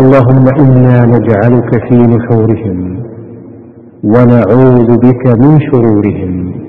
اللهم إنا نجعلك في نحورهم ونعوذ بك من شرورهم.